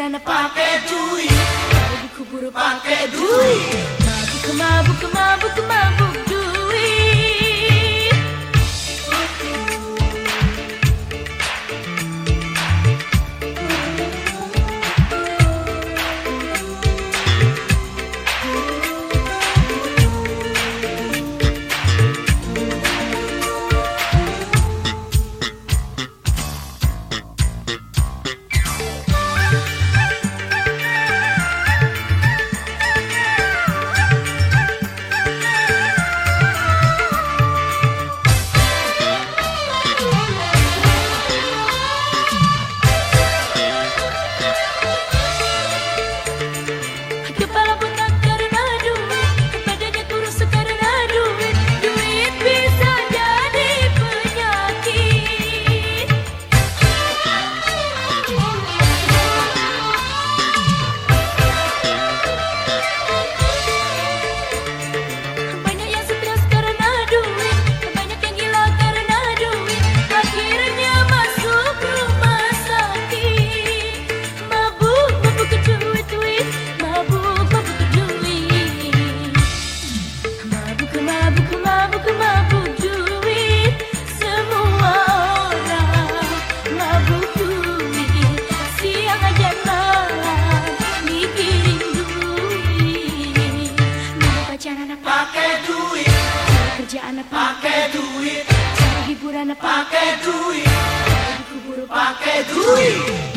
Kurana pakai duit Mabuk buru pakai duit Mabuk mabuk mabuk mabuk pakai duit, guru pakai.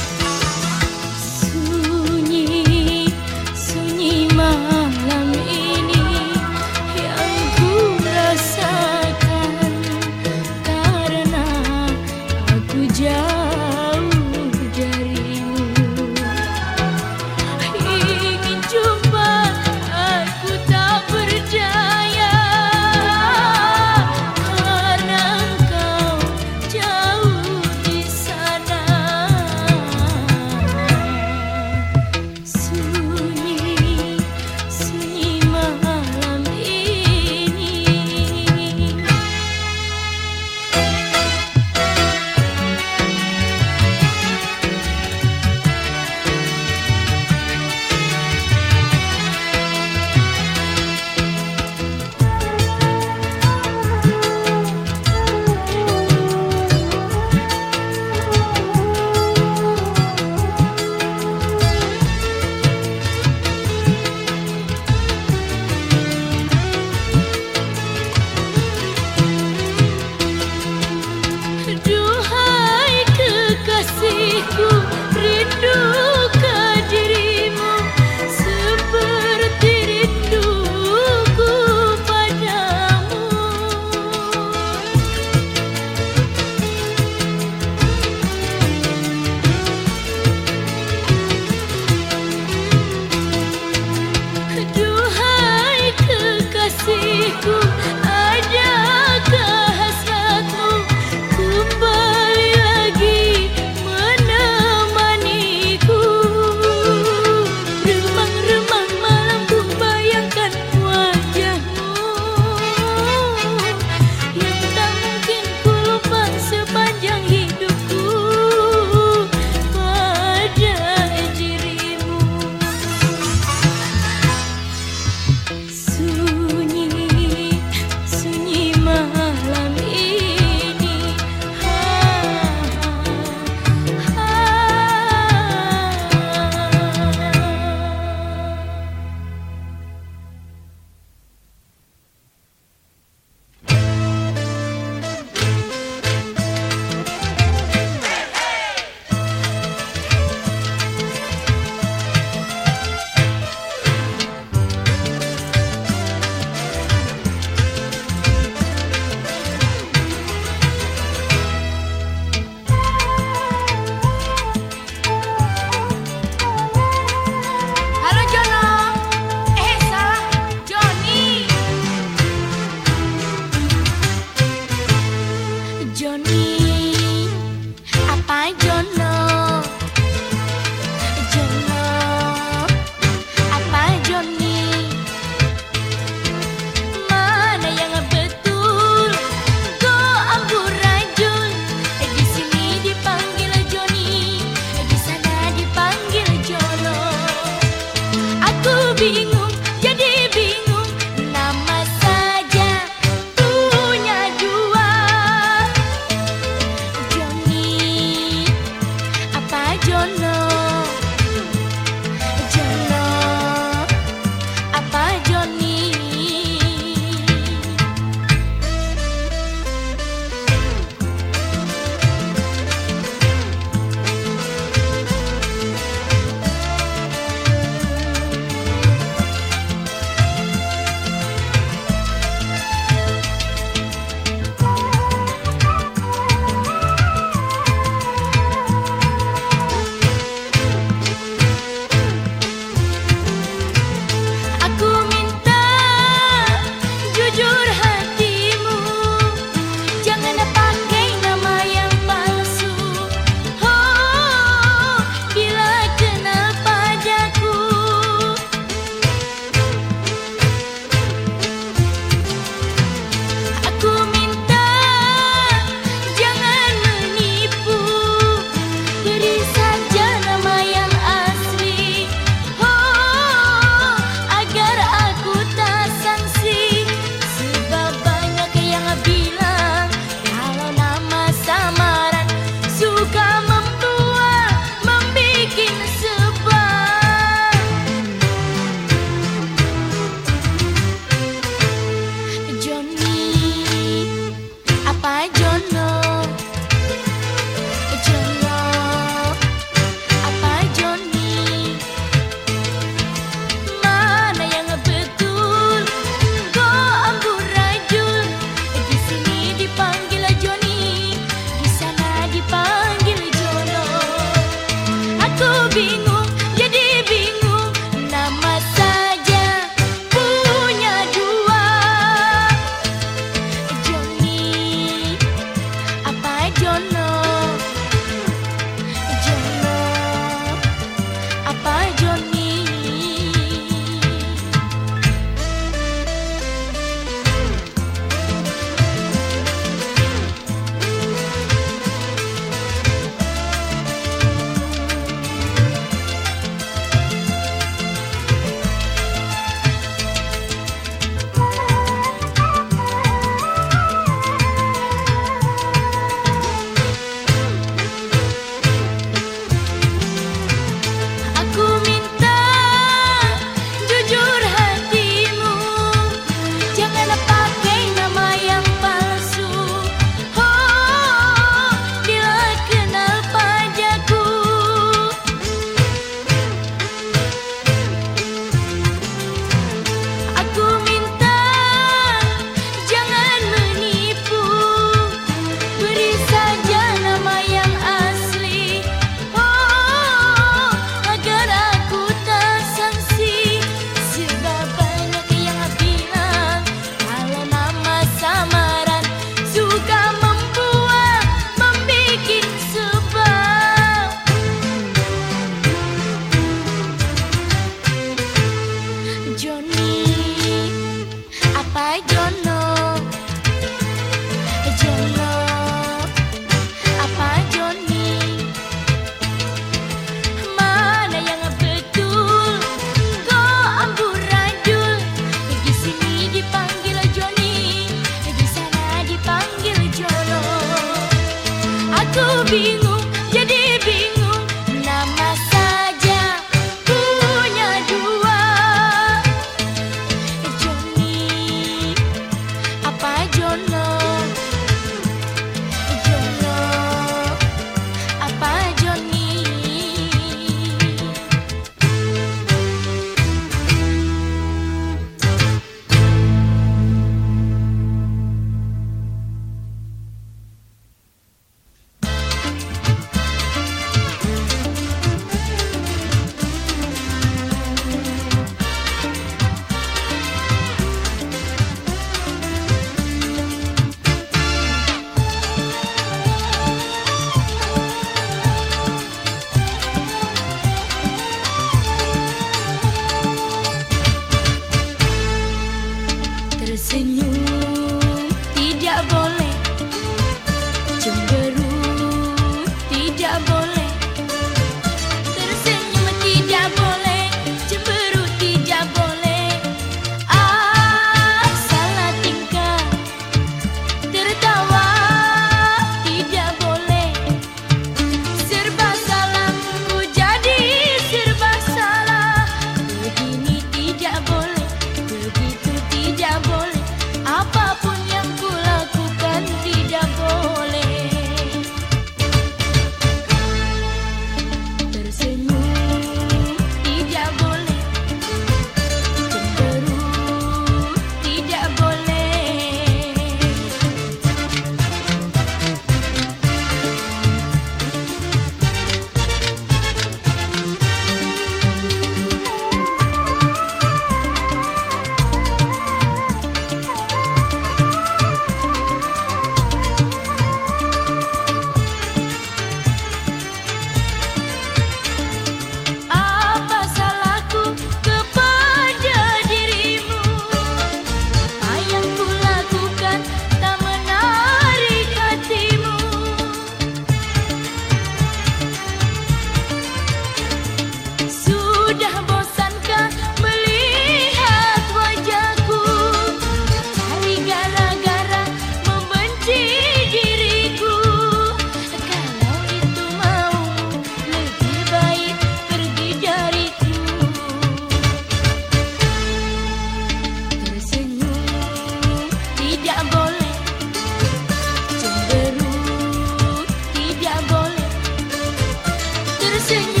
sing.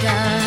done.